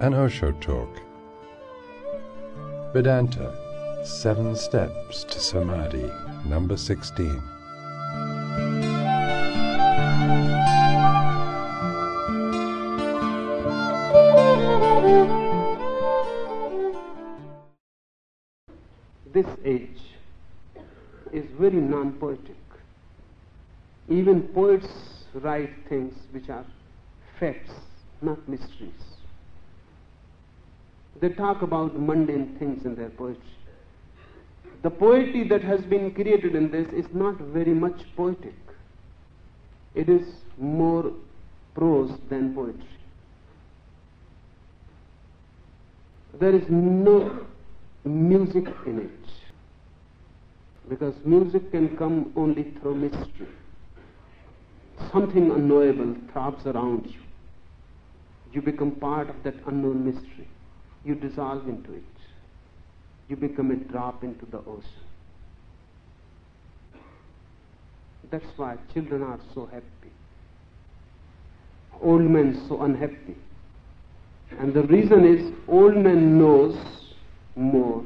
An Osho Talk. Vedanta Seven Steps to Samadhi, number 16. This age is very non poetic. Even poets write things which are facts, not mysteries. They talk about mundane things in their poetry. The poetry that has been created in this is not very much poetic. It is more prose than poetry. There is no music in it. Because music can come only through mystery. Something unknowable throbs around you. You become part of that unknown mystery. You dissolve into it. You become a drop into the ocean. That's why children are so happy. Old men so unhappy. And the reason is old man knows more.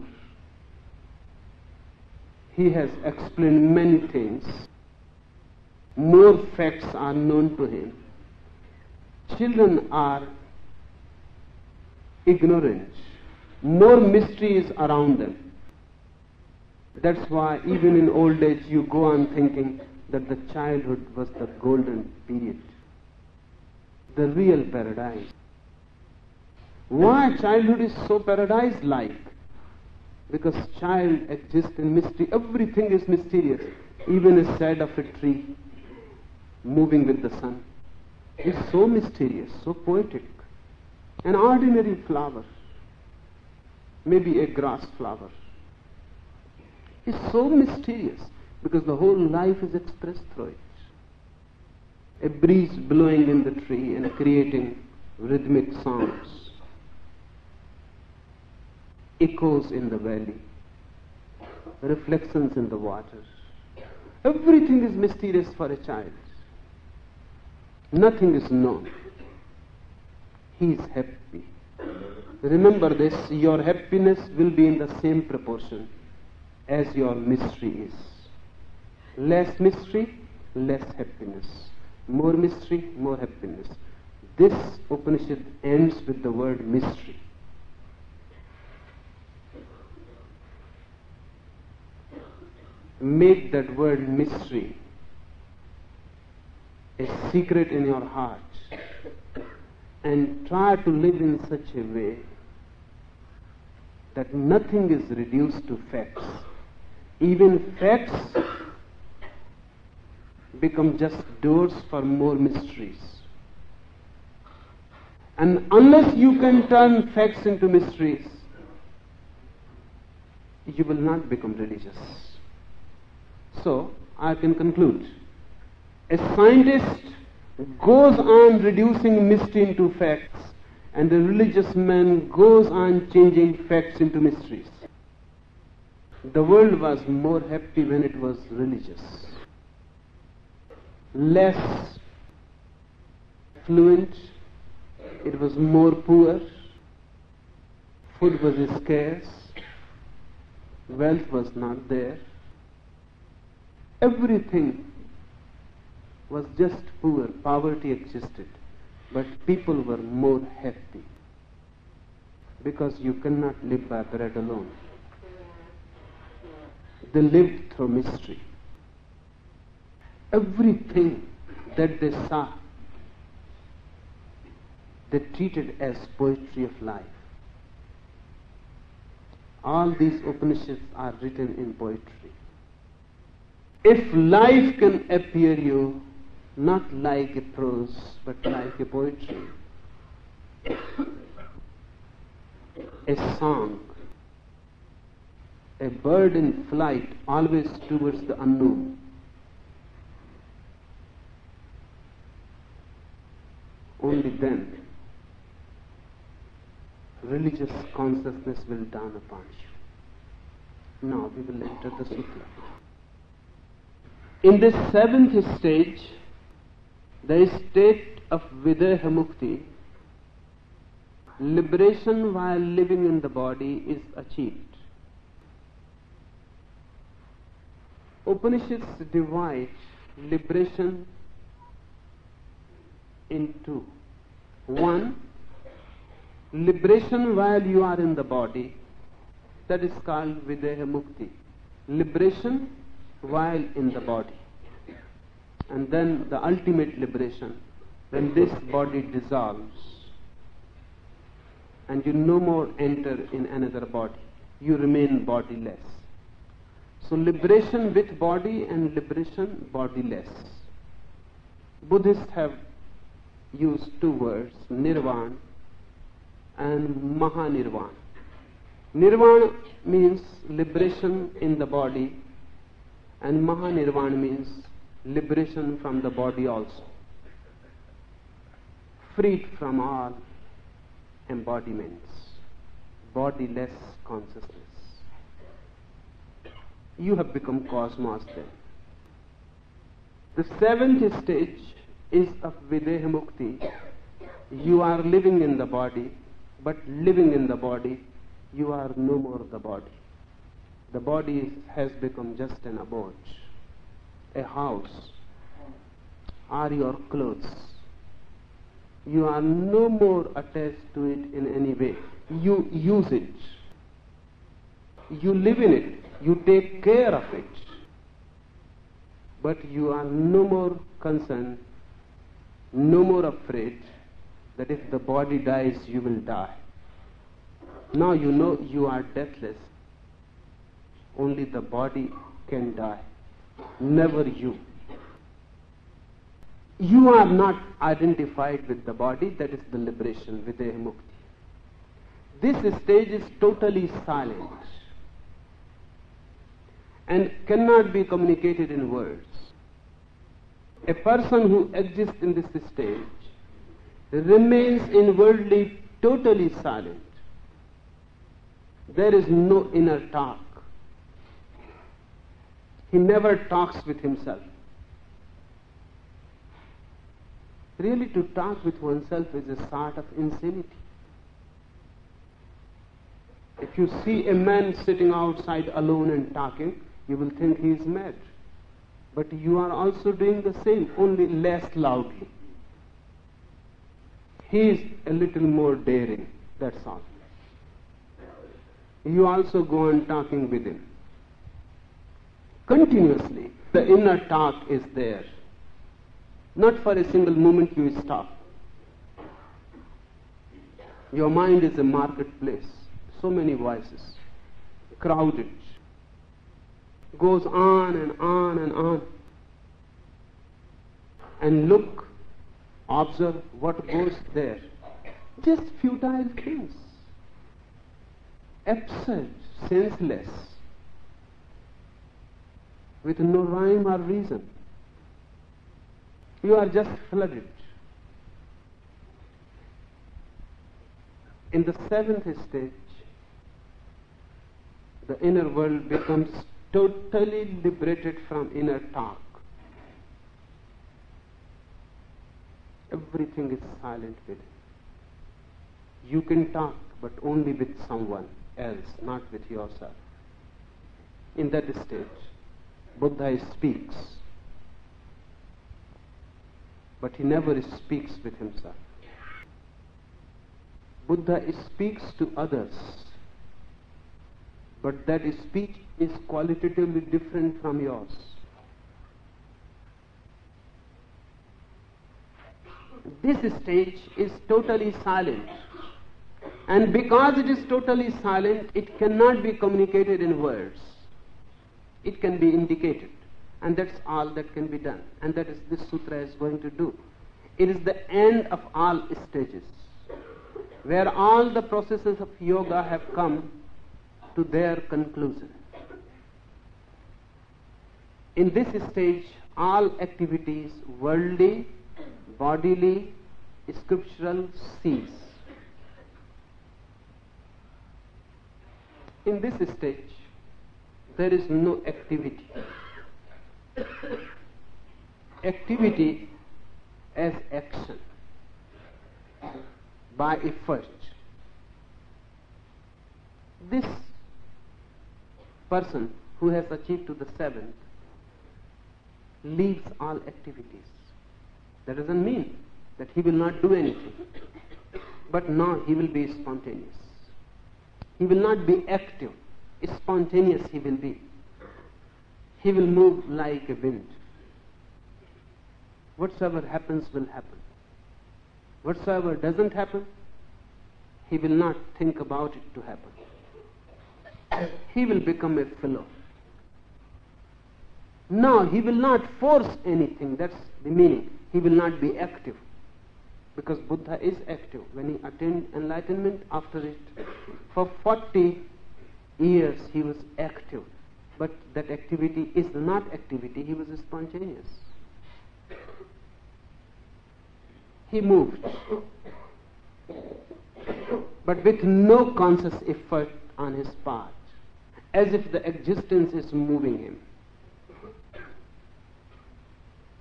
He has explained many things. More facts are known to him. Children are ignorant. More mystery is around them. That's why even in old age you go on thinking that the childhood was the golden period. The real paradise. Why childhood is so paradise-like? Because child exists in mystery. Everything is mysterious. Even a shade of a tree moving with the sun is so mysterious, so poetic. An ordinary flower, maybe a grass flower, is so mysterious because the whole life is expressed through it. A breeze blowing in the tree and creating rhythmic sounds echoes in the valley, reflections in the water. Everything is mysterious for a child. Nothing is known. He is happy. Remember this your happiness will be in the same proportion as your mystery is. Less mystery, less happiness. More mystery, more happiness. This Upanishad ends with the word mystery. Make that word mystery a secret in your heart and try to live in such a way that nothing is reduced to facts. Even facts become just doors for more mysteries. And unless you can turn facts into mysteries, you will not become religious. So, I can conclude. A scientist goes on reducing mystery into facts, and a religious man goes on changing facts into mysteries. The world was more happy when it was religious, less fluent, it was more poor, food was scarce, wealth was not there Everything was just poor, poverty existed, but people were more happy because you cannot live by bread alone. They lived through mystery. Everything that they saw, they treated as poetry of life. All these Upanishads are written in poetry if life can appear you not like a prose but like a poetry, a song, a bird in flight always towards the unknown. Only then religious consciousness will dawn upon you. Now we will enter the sutra. In this seventh stage, the state of Videha Mukti, liberation while living in the body is achieved. Upanishads divide liberation into one, liberation while you are in the body, that is called Videha Mukti. Liberation while in the body. And then the ultimate liberation, when this body dissolves and you no more enter in another body, you remain bodiless. So liberation with body and liberation bodiless. Buddhists have used two words, nirvana and mahanirvana. Nirvana means liberation in the body, and mahanirvana means liberation from the body also. Freed from all embodiments, bodiless consciousness. You have become cosmos then. The seventh stage is of Videha Mukti. You are living in the body, but living in the body, you are no more the body. The body has become just an abode, a house, or your clothes. You are no more attached to it in any way. You use it. You live in it. You take care of it. But you are no more concerned, no more afraid that if the body dies, you will die. Now you know you are deathless. Only the body can die, never you. You are not identified with the body, that is the liberation, Videha Mukti. This stage is totally silent and cannot be communicated in words. A person who exists in this stage remains inwardly totally silent. There is no inner talk. He never talks with himself. Really, to talk with oneself is a sort of insanity. If you see a man sitting outside alone and talking, you will think he is mad. But you are also doing the same, only less loudly. He is a little more daring, that's all. You also go on talking with him. Continuously, the inner talk is there. Not for a single moment you stop. Your mind is a marketplace. So many voices. Crowded. Goes on and on and on. And look, observe what goes there. Just futile things. Absurd, senseless. With no rhyme or reason. You are just flooded. In the seventh stage, the inner world becomes totally liberated from inner talk. Everything is silent within. You can talk, but only with someone else, not with yourself. In that stage, Buddha speaks, but he never speaks with himself. Buddha speaks to others, but that speech is qualitatively different from yours. This stage is totally silent. And because it is totally silent, it cannot be communicated in words. It can be indicated. And that's all that can be done. And that is this sutra is going to do. It is the end of all stages, where all the processes of yoga have come to their conclusion. In this stage, all activities, worldly, bodily, scriptural, cease. In this stage, there is no activity. activity as action by effort. This person who has achieved to the seventh leaves all activities. That doesn't mean that he will not do anything. But now he will be spontaneous. He will not be active. Spontaneous he will be. He will move like a wind. Whatsoever happens will happen. Whatsoever doesn't happen, he will not think about it to happen. He will become a fellow. No, he will not force anything. That's the meaning. He will not be active. Because Buddha is active. When he attained enlightenment, after it, for 40 years he was active. But that activity is not activity, he was spontaneous. He moved. But with no conscious effort on his part, as if the existence is moving him.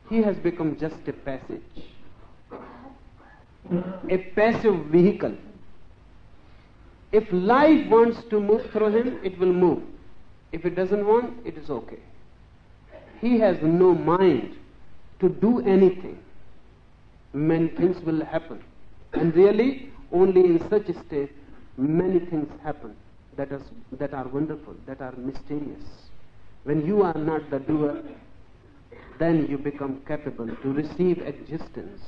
He has become just a passage, a passive vehicle. If life wants to move through him, it will move. If it doesn't want, it is okay. He has no mind to do anything. Many things will happen. And really, only in such a state, many things happen that are, that are wonderful, that are mysterious. When you are not the doer, then you become capable to receive existence.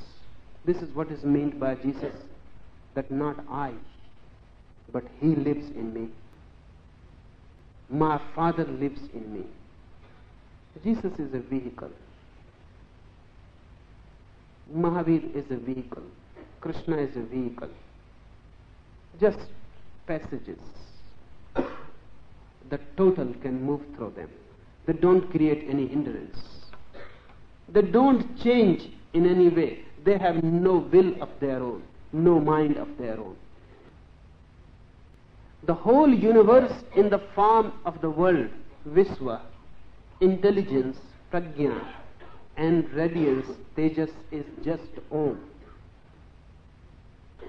This is what is meant by Jesus that not I, but He lives in me. My Father lives in me. Jesus is a vehicle. Mahavir is a vehicle. Krishna is a vehicle. Just passages. The total can move through them. They don't create any hindrance. They don't change in any way. They have no will of their own, no mind of their own. The whole universe in the form of the world, Vishwa, intelligence, prajna, and radiance, Tejas, is just Om.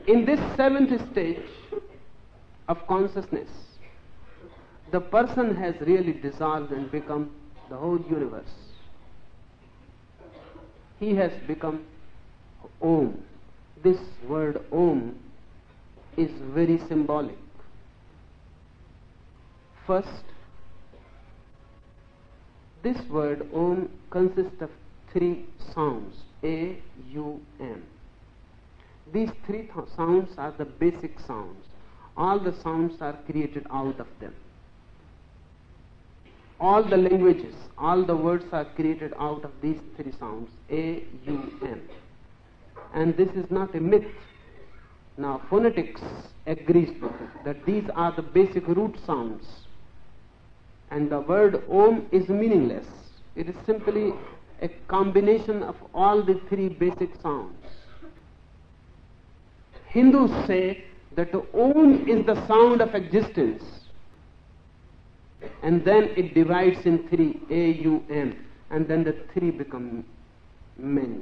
In this seventh stage of consciousness, the person has really dissolved and become the whole universe. He has become Om. This word Om is very symbolic. First, this word Om consists of three sounds A, U, M. These three th- sounds are the basic sounds. All the sounds are created out of them. All the languages, all the words are created out of these three sounds A, U, M. And this is not a myth. Now, phonetics agrees with it that these are the basic root sounds. And the word Om is meaningless. It is simply a combination of all the three basic sounds. Hindus say that the Om is the sound of existence. And then it divides in three, A, U, M. And then the three become many.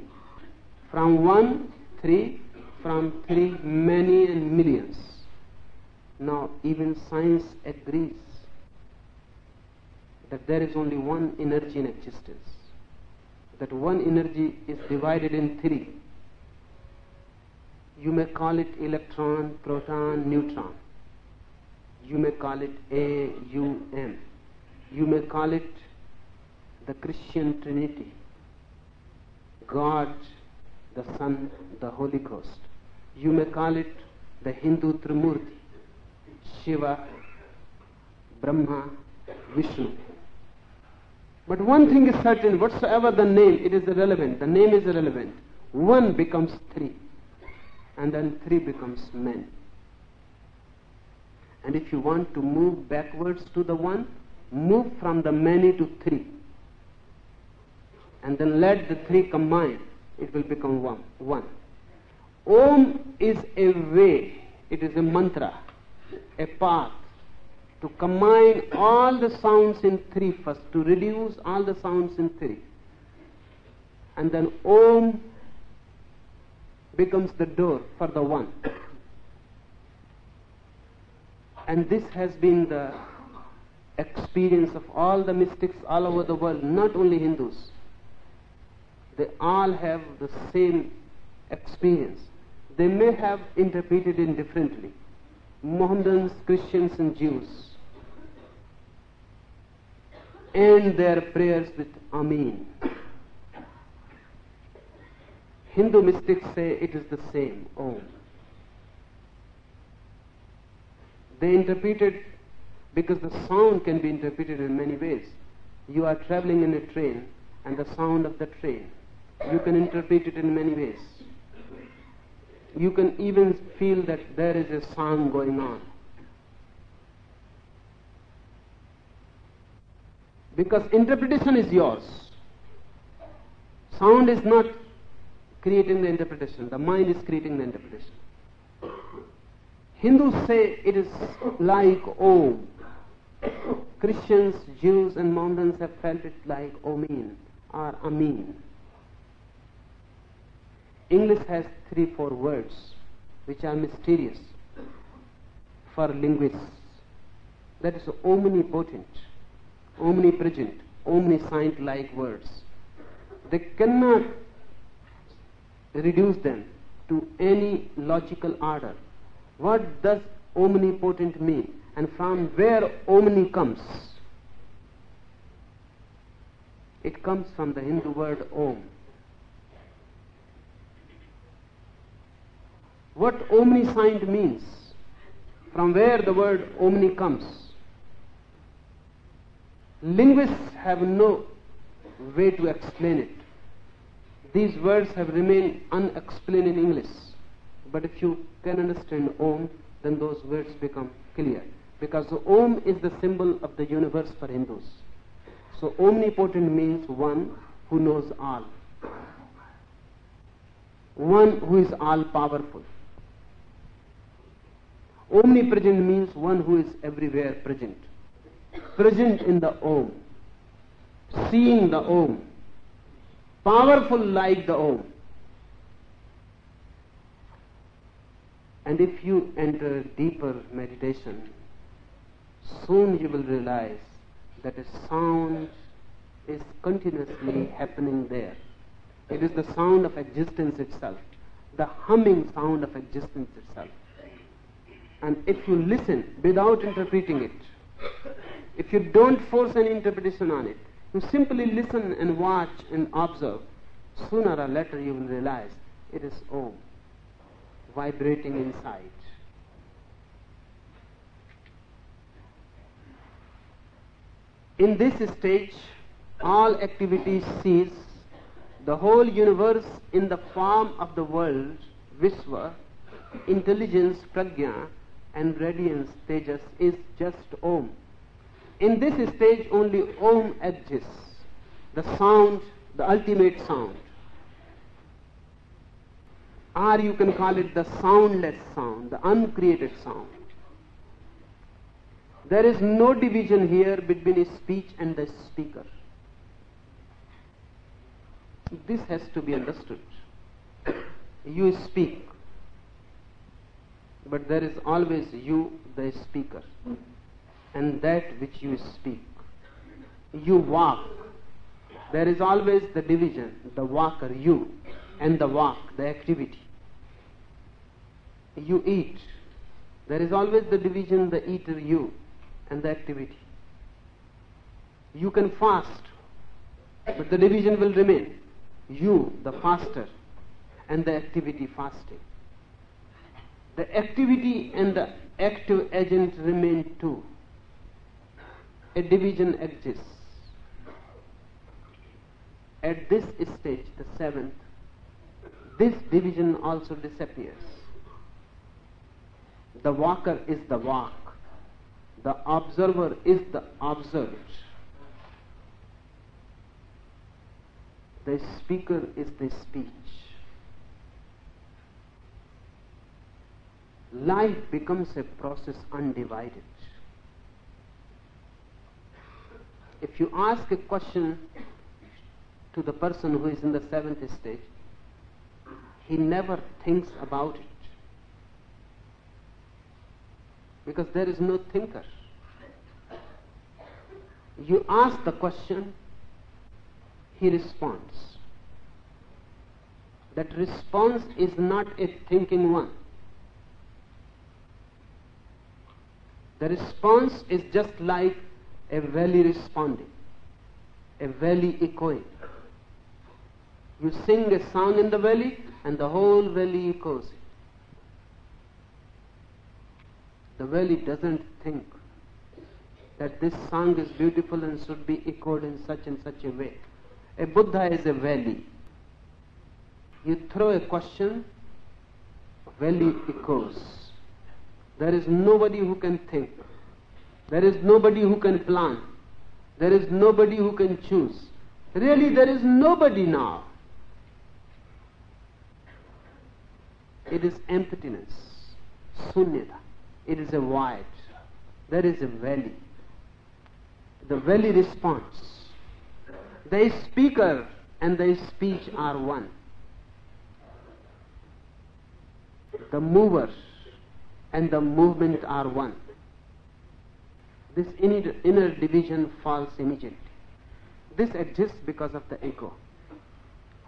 From one, three, from three, many and millions. Now, even science agrees that there is only one energy in existence. That one energy is divided in three. You may call it electron, proton, neutron. You may call it A, U, M. You may call it the Christian Trinity God, the Son, the Holy Ghost. You may call it the Hindu Trimurti Shiva, Brahma, Vishnu. But one thing is certain whatsoever the name, it is irrelevant. The name is irrelevant. One becomes three, and then three becomes many. And if you want to move backwards to the one, move from the many to three. And then let the three combine, it will become one. one. Om is a way, it is a mantra, a path to combine all the sounds in three first, to reduce all the sounds in three. And then Om becomes the door for the one. And this has been the experience of all the mystics all over the world, not only Hindus. They all have the same experience. They may have interpreted it differently. Mohammedans, Christians, and Jews end their prayers with Amin. Hindu mystics say it is the same, Om. They interpreted because the sound can be interpreted in many ways. You are traveling in a train and the sound of the train. You can interpret it in many ways. You can even feel that there is a song going on. Because interpretation is yours. Sound is not creating the interpretation, the mind is creating the interpretation. Hindus say it is like Om. Christians, Jews, and Mohammedans have felt it like Omin or Amin. English has three, four words which are mysterious for linguists. That is omnipotent, omnipresent, omniscient like words. They cannot reduce them to any logical order. What does omnipotent mean? And from where omni comes? It comes from the Hindu word om. What omniscient means? From where the word omni comes? Linguists have no way to explain it. These words have remained unexplained in English. But if you can understand Om, then those words become clear. Because Om is the symbol of the universe for Hindus. So omnipotent means one who knows all. One who is all powerful. Omnipresent means one who is everywhere present. Present in the Om. Seeing the Om. Powerful like the Om. And if you enter deeper meditation, soon you will realize that a sound is continuously happening there. It is the sound of existence itself, the humming sound of existence itself. And if you listen without interpreting it, if you don't force any interpretation on it, you simply listen and watch and observe, sooner or later you will realize it is Om vibrating inside. In this stage, all activities cease. The whole universe in the form of the world, Vishwa, intelligence, prajna, and radiance, tejas, is just Om. In this stage, only Om exists, the sound, the ultimate sound. Or you can call it the soundless sound, the uncreated sound. There is no division here between a speech and the speaker. This has to be understood. You speak, but there is always you, the speaker, and that which you speak. You walk. There is always the division, the walker, you, and the walk, the activity. You eat. There is always the division, the eater, you, and the activity. You can fast, but the division will remain. You, the faster, and the activity fasting. The activity and the active agent remain two. A division exists. At this stage, the seventh, this division also disappears. The walker is the walk. The observer is the observed. The speaker is the speech. Life becomes a process undivided. If you ask a question to the person who is in the seventh stage, he never thinks about it. Because there is no thinker. You ask the question, he responds. That response is not a thinking one. The response is just like a valley responding, a valley echoing. You sing a song in the valley, and the whole valley echoes it. The valley doesn't think that this song is beautiful and should be echoed in such and such a way. A Buddha is a valley. You throw a question, valley echoes. There is nobody who can think. There is nobody who can plan. There is nobody who can choose. Really, there is nobody now. It is emptiness, sunyata. It is a void. There is a valley. The valley responds. The speaker and the speech are one. The mover and the movement are one. This inner, inner division falls immediately. This exists because of the ego.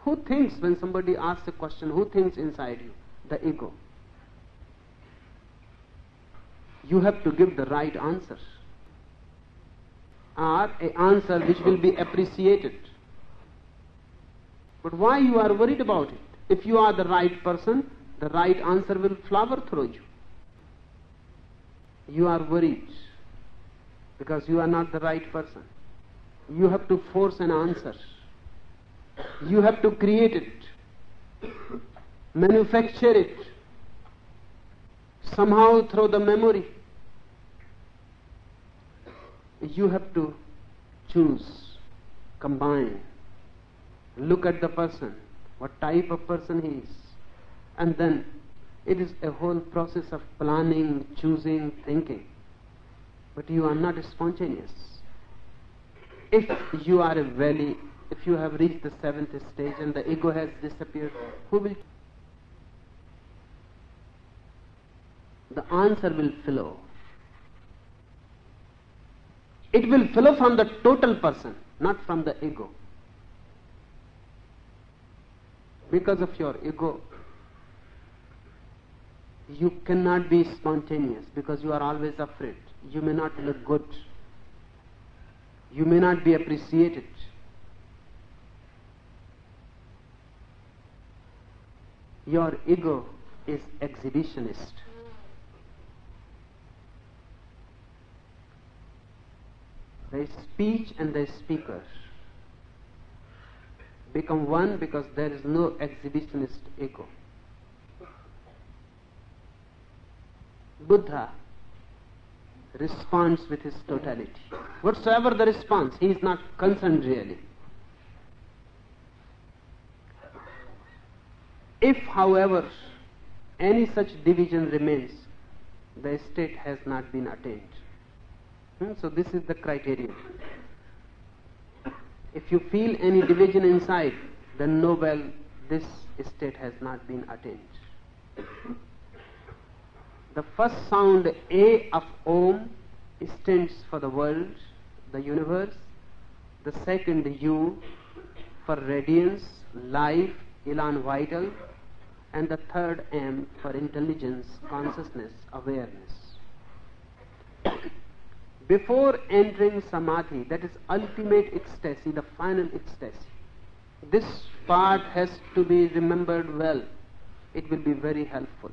Who thinks when somebody asks a question? Who thinks inside you? The ego. You have to give the right answer. Or a answer which will be appreciated. But why you are worried about it? If you are the right person, the right answer will flower through you. You are worried because you are not the right person. You have to force an answer. You have to create it, manufacture it, somehow through the memory. You have to choose, combine, look at the person, what type of person he is, and then it is a whole process of planning, choosing, thinking. But you are not spontaneous. If you are a valley, if you have reached the seventh stage and the ego has disappeared, who will? The answer will flow. It will flow from the total person, not from the ego. Because of your ego, you cannot be spontaneous because you are always afraid. You may not look good. You may not be appreciated. Your ego is exhibitionist. The speech and the speaker become one because there is no exhibitionist ego. Buddha responds with his totality. Whatsoever the response, he is not concerned really. If, however, any such division remains, the state has not been attained. Hmm? So, this is the criterion. If you feel any division inside, then know well this state has not been attained. The first sound A of Om stands for the world, the universe. The second U for radiance, life, elan vital. And the third M for intelligence, consciousness, awareness. Before entering samadhi, that is ultimate ecstasy, the final ecstasy, this part has to be remembered well. It will be very helpful.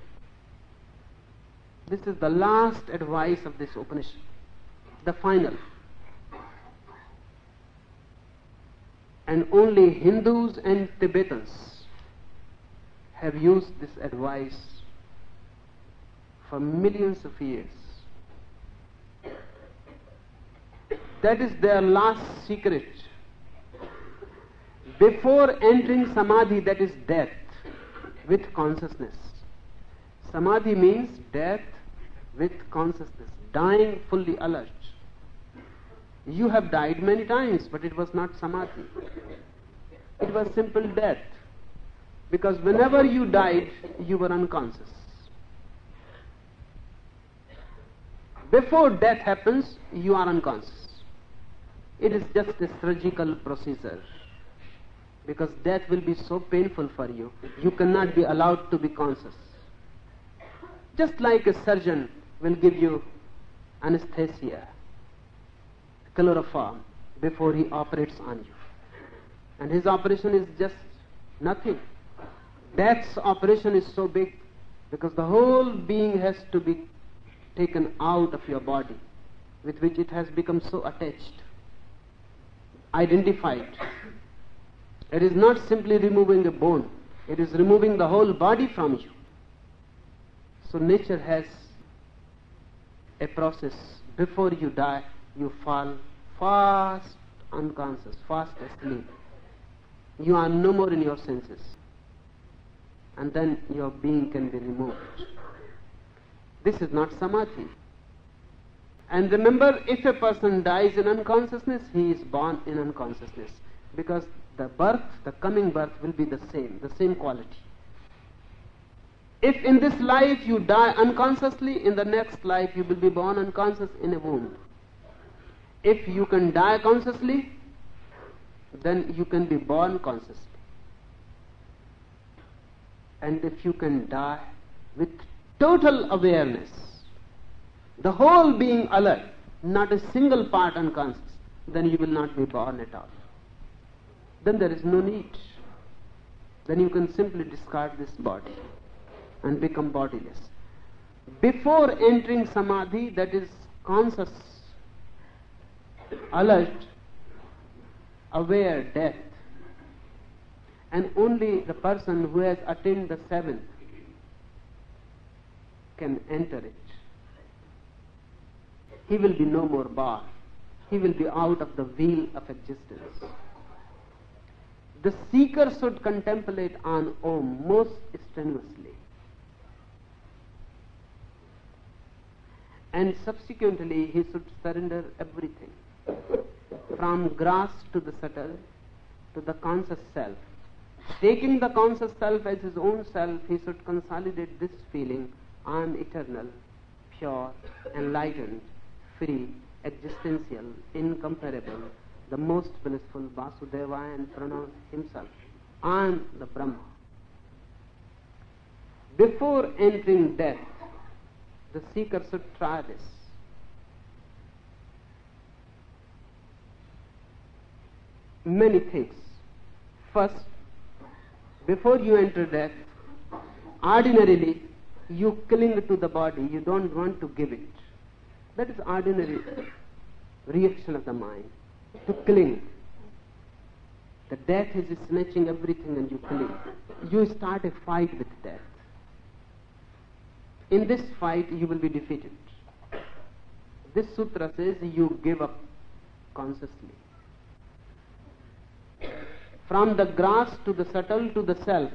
This is the last advice of this Upanishad, the final. And only Hindus and Tibetans have used this advice for millions of years. That is their last secret. Before entering samadhi, that is death with consciousness. Samadhi means death with consciousness, dying fully alert. You have died many times, but it was not samadhi. It was simple death. Because whenever you died, you were unconscious. Before death happens, you are unconscious. It is just a surgical procedure. Because death will be so painful for you, you cannot be allowed to be conscious. Just like a surgeon will give you anesthesia, chloroform, before he operates on you. And his operation is just nothing. Death's operation is so big because the whole being has to be taken out of your body with which it has become so attached, identified. It is not simply removing a bone, it is removing the whole body from you. So nature has a process. Before you die, you fall fast unconscious, fast asleep. You are no more in your senses. And then your being can be removed. This is not samadhi. And remember, if a person dies in unconsciousness, he is born in unconsciousness. Because the birth, the coming birth, will be the same, the same quality. If in this life you die unconsciously, in the next life you will be born unconscious in a womb. If you can die consciously, then you can be born consciously. And if you can die with total awareness, the whole being alert, not a single part unconscious, then you will not be born at all. Then there is no need. Then you can simply discard this body and become bodiless. Before entering samadhi, that is conscious, alert, aware death, and only the person who has attained the seventh can enter it. He will be no more born. He will be out of the wheel of existence. The seeker should contemplate on Om most strenuously. And subsequently, he should surrender everything from gross to the subtle to the conscious self. Taking the conscious self as his own self, he should consolidate this feeling I am eternal, pure, enlightened, free, existential, incomparable, the most blissful Vasudeva and pronounce himself. I am the Brahma. Before entering death, the seeker should try this. Many things. First, before you enter death, ordinarily you cling to the body, you don't want to give it. That is ordinary reaction of the mind, to cling. The death is snatching everything and you cling. You start a fight with death. In this fight, you will be defeated. This sutra says you give up consciously. From the grass to the subtle to the self,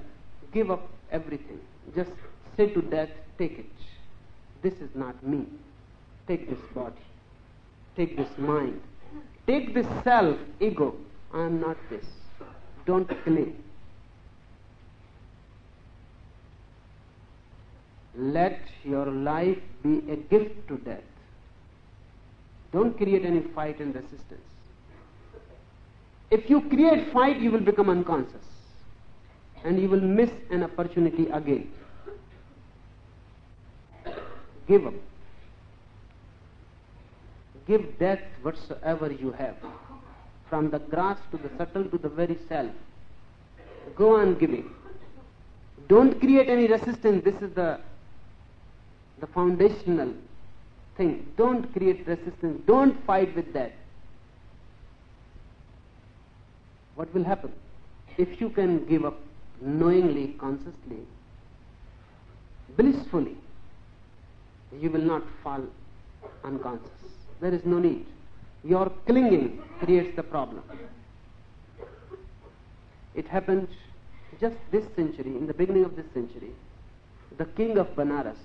give up everything. Just say to death, take it. This is not me. Take this body. Take this mind. Take this self, ego. I am not this. Don't cling. Let your life be a gift to death. Don't create any fight and resistance. If you create fight, you will become unconscious. And you will miss an opportunity again. Give up. Give death whatsoever you have. From the grass to the subtle to the very self. Go on giving. Don't create any resistance. This is the, the foundational thing. Don't create resistance. Don't fight with that. What will happen? If you can give up knowingly, consciously, blissfully, you will not fall unconscious. There is no need. Your clinging creates the problem. It happened just this century, in the beginning of this century. The king of Banaras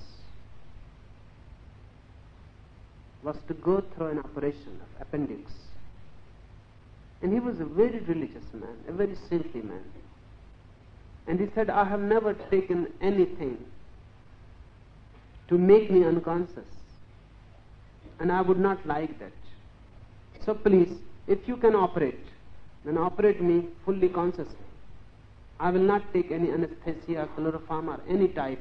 was to go through an operation of appendix And he was a very religious man, a very saintly man. And he said, I have never taken anything to make me unconscious. And I would not like that. So please, if you can operate, then operate me fully consciously. I will not take any anesthesia, chloroform, or any type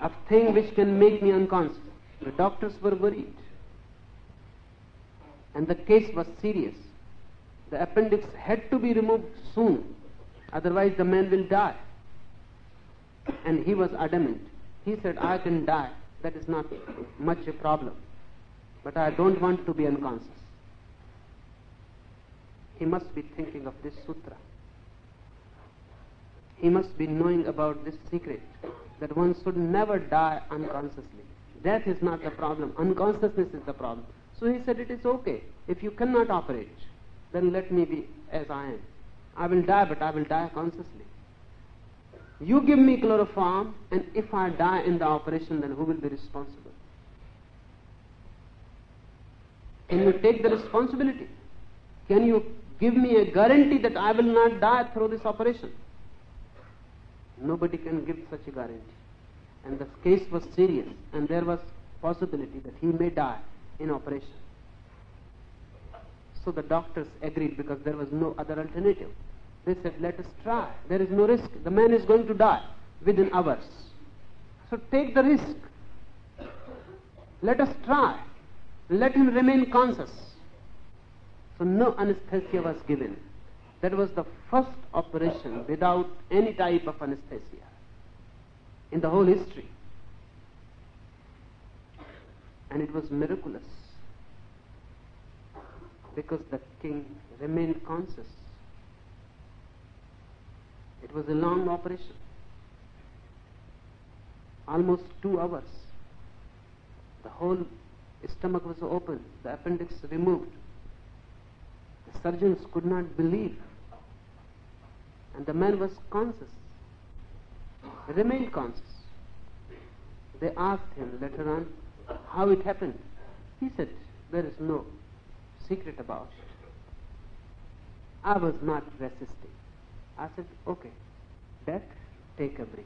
of thing which can make me unconscious. The doctors were worried. And the case was serious. The appendix had to be removed soon, otherwise, the man will die. And he was adamant. He said, I can die. That is not much a problem. But I don't want to be unconscious. He must be thinking of this sutra. He must be knowing about this secret that one should never die unconsciously. Death is not the problem, unconsciousness is the problem. So he said, It is okay. If you cannot operate, then let me be as I am. I will die, but I will die consciously. You give me chloroform, and if I die in the operation, then who will be responsible? Can you take the responsibility? Can you give me a guarantee that I will not die through this operation? Nobody can give such a guarantee. And the case was serious, and there was possibility that he may die in operation. So the doctors agreed because there was no other alternative. They said, let us try. There is no risk. The man is going to die within hours. So take the risk. Let us try. Let him remain conscious. So no anesthesia was given. That was the first operation without any type of anesthesia in the whole history. And it was miraculous because the king remained conscious. It was a long operation, almost two hours. The whole stomach was open, the appendix removed. The surgeons could not believe. And the man was conscious, remained conscious. They asked him later on how it happened. He said, There is no secret about it. I was not resisting. I said, Okay, death, take everything.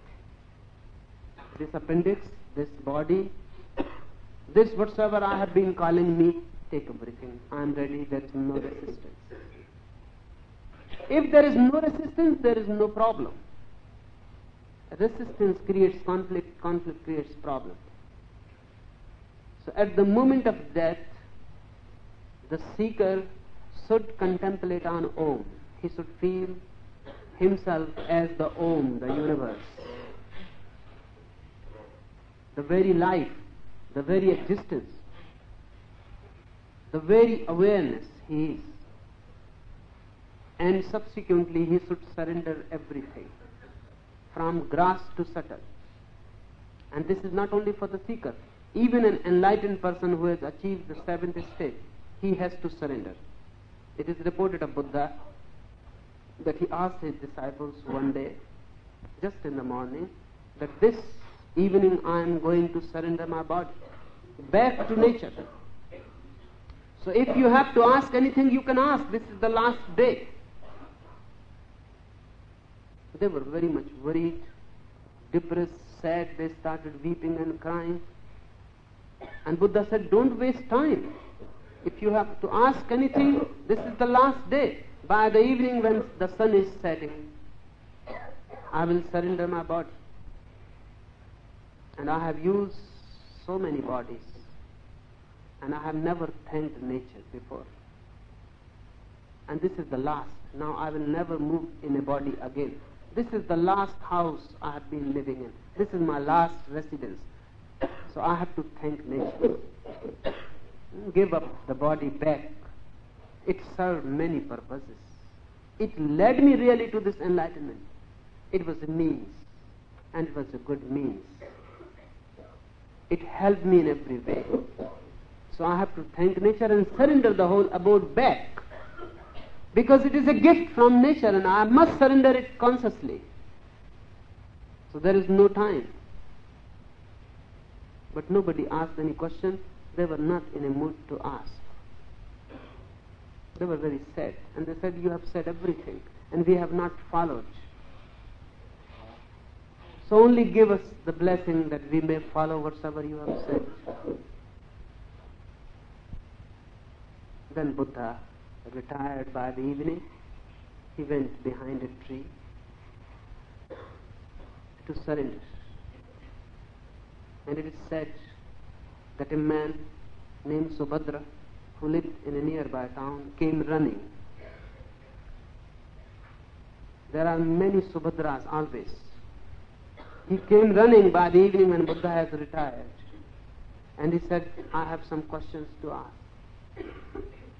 This appendix, this body, this whatsoever I have been calling me, take a everything. I am ready, there is no resistance. If there is no resistance, there is no problem. Resistance creates conflict, conflict creates problem. So at the moment of death, the seeker should contemplate on Om. He should feel himself as the Om, the universe. The very life, the very existence, the very awareness he is. And subsequently he should surrender everything, from gross to subtle. And this is not only for the seeker. Even an enlightened person who has achieved the seventh state, he has to surrender. It is reported of Buddha that he asked his disciples one day, just in the morning, that this evening I am going to surrender my body back to nature. So if you have to ask anything, you can ask. This is the last day. They were very much worried, depressed, sad. They started weeping and crying. And Buddha said, Don't waste time. If you have to ask anything, this is the last day. By the evening, when the sun is setting, I will surrender my body. And I have used so many bodies, and I have never thanked nature before. And this is the last. Now I will never move in a body again. This is the last house I have been living in. This is my last residence. So I have to thank nature. Give up the body back. It served many purposes. It led me really to this enlightenment. It was a means, and it was a good means. It helped me in every way. So I have to thank nature and surrender the whole abode back. Because it is a gift from nature and I must surrender it consciously. So there is no time. But nobody asked any question. They were not in a mood to ask. they were very sad. And they said, You have said everything, and we have not followed. So only give us the blessing that we may follow whatsoever you have said. Then Buddha retired by the evening. He went behind a tree to surrender. And it is said that a man named Subhadra, who lived in a nearby town, came running. There are many Subhadras always. He came running by the evening when Buddha has retired. And he said, I have some questions to ask.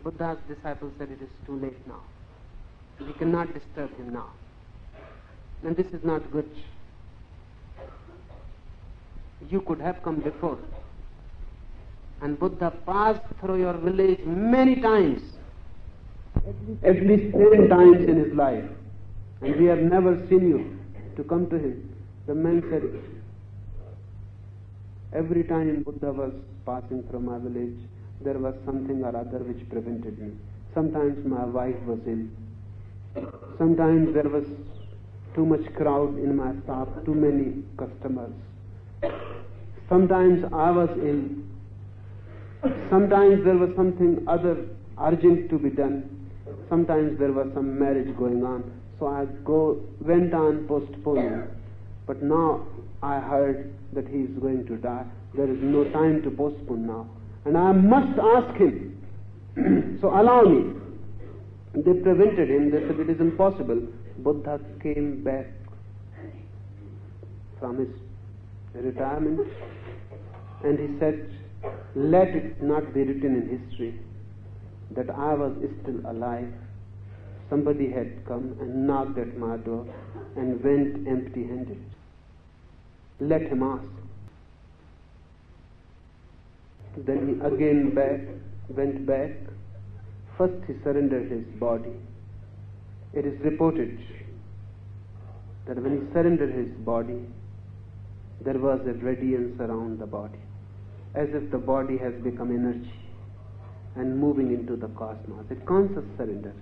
Buddha's disciples said, It is too late now. We cannot disturb him now. And this is not good. You could have come before. And Buddha passed through your village many times, at least ten times in his life. And we have never seen you to come to him. The man said, Every time Buddha was passing through my village, there was something or other which prevented me. Sometimes my wife was ill. Sometimes there was too much crowd in my shop, too many customers. Sometimes I was ill. Sometimes there was something other urgent to be done. Sometimes there was some marriage going on. So I go went on postponing. But now I heard that he is going to die. There is no time to postpone now. And I must ask him. so allow me. They prevented him. They said it is impossible. Buddha came back from his retirement and he said, Let it not be written in history that I was still alive. Somebody had come and knocked at my door and went empty handed. Let him ask. Then he again back, went back. First he surrendered his body. It is reported that when he surrendered his body, there was a radiance around the body, as if the body has become energy and moving into the cosmos, a conscious surrender.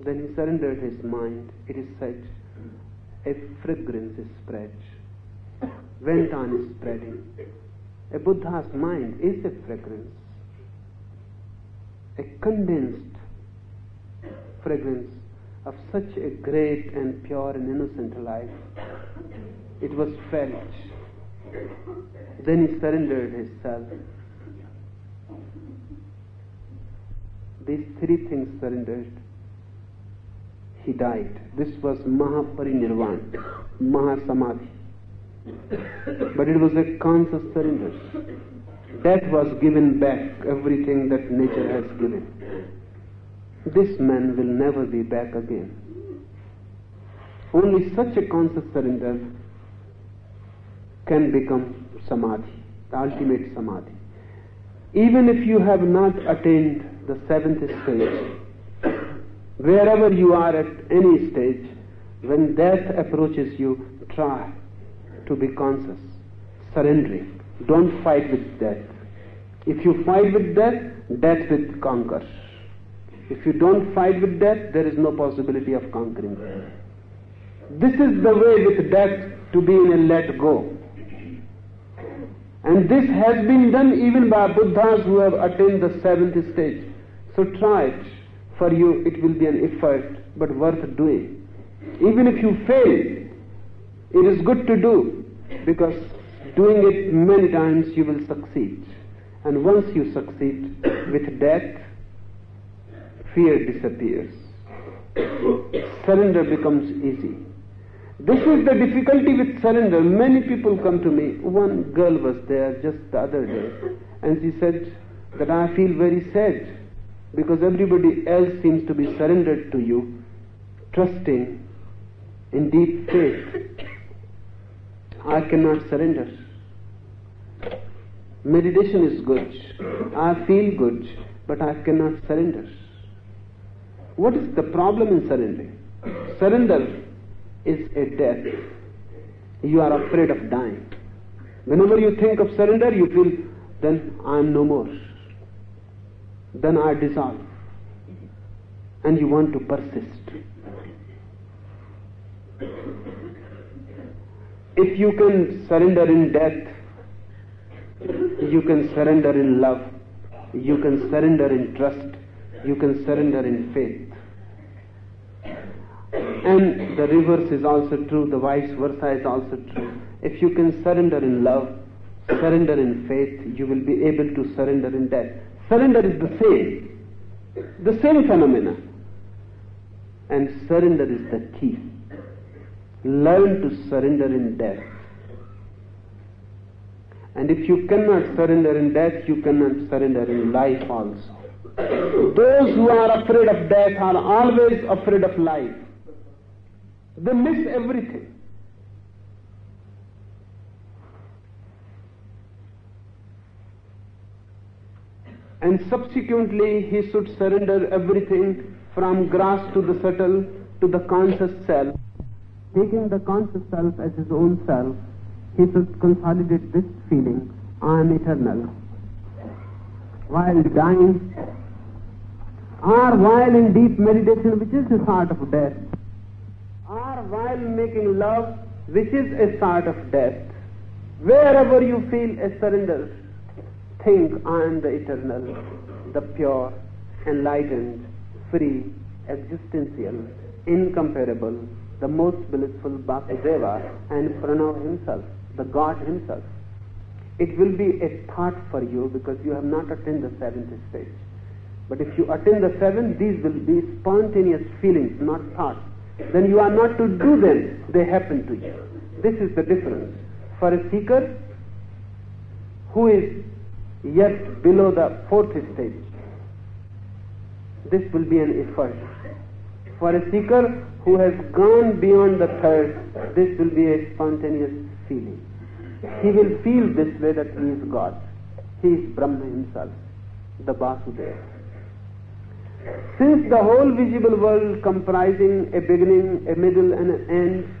Then he surrendered his mind. It is said a fragrance is spread, went on spreading. A Buddha's mind is a fragrance, a condensed fragrance of such a great and pure and innocent life. It was felt. Then he surrendered his self. These three things surrendered. He died. This was Mahaparinirvan, Mahasamadhi. But it was a conscious surrender. Death was given back everything that nature has given. This man will never be back again. Only such a conscious surrender can become samadhi, the ultimate samadhi. Even if you have not attained the seventh stage, wherever you are at any stage, when death approaches you, try to be conscious, surrendering. Don't fight with death. If you fight with death, death will conquer. If you don't fight with death, there is no possibility of conquering. This is the way with death to be in a let go. And this has been done even by Buddhas who have attained the seventh stage. So try it. For you, it will be an effort, but worth doing. Even if you fail, it is good to do because doing it many times you will succeed. And once you succeed with death, fear disappears. Surrender becomes easy. This is the difficulty with surrender. Many people come to me. One girl was there just the other day, and she said that I feel very sad because everybody else seems to be surrendered to you, trusting in deep faith. I cannot surrender. Meditation is good. I feel good, but I cannot surrender. What is the problem in surrendering? Surrender is a death. You are afraid of dying. Whenever you think of surrender, you feel, then I am no more. Then I dissolve. and you want to persist. If you can surrender in death, you can surrender in love, you can surrender in trust, you can surrender in faith. And the reverse is also true, the vice versa is also true. If you can surrender in love, surrender in faith, you will be able to surrender in death. Surrender is the same, the same phenomena. And surrender is the key. Learn to surrender in death. And if you cannot surrender in death, you cannot surrender in life also. Those who are afraid of death are always afraid of life. They miss everything. And subsequently, he should surrender everything from grass to the subtle to the conscious self. Taking the conscious self as his own self, he should consolidate this feeling I am eternal. While dying, or while in deep meditation, which is a sort of death, or while making love, which is a sort of death, wherever you feel a surrender, think I am the eternal, the pure, enlightened, free, existential, incomparable, the most blissful Vasudeva and Pranav himself, the God himself. It will be a thought for you because you have not attained the seventh stage. But if you attain the seventh, these will be spontaneous feelings, not thoughts. Then you are not to do them, they happen to you. This is the difference. For a seeker who is yet below the fourth stage, this will be an effort. For a seeker who has gone beyond the third, this will be a spontaneous feeling. He will feel this way that he is God. He is Brahma himself, the Vasudeva. Since the whole visible world comprising a beginning, a middle, and an end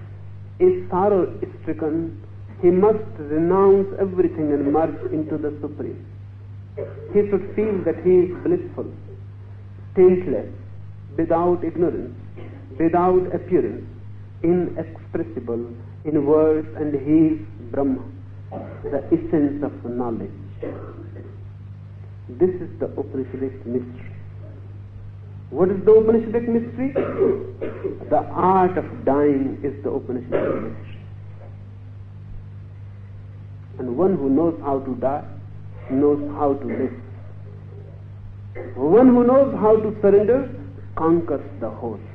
is sorrow stricken, he must renounce everything and merge into the Supreme. He should feel that he is blissful, taintless, without ignorance, without appearance, inexpressible in words, and he is Brahma, the essence of knowledge. This is the Upanishadic mystery. What is the Upanishadic mystery? the art of dying is the Upanishadic mystery. And one who knows how to die knows how to live. One who knows how to surrender conquers the whole.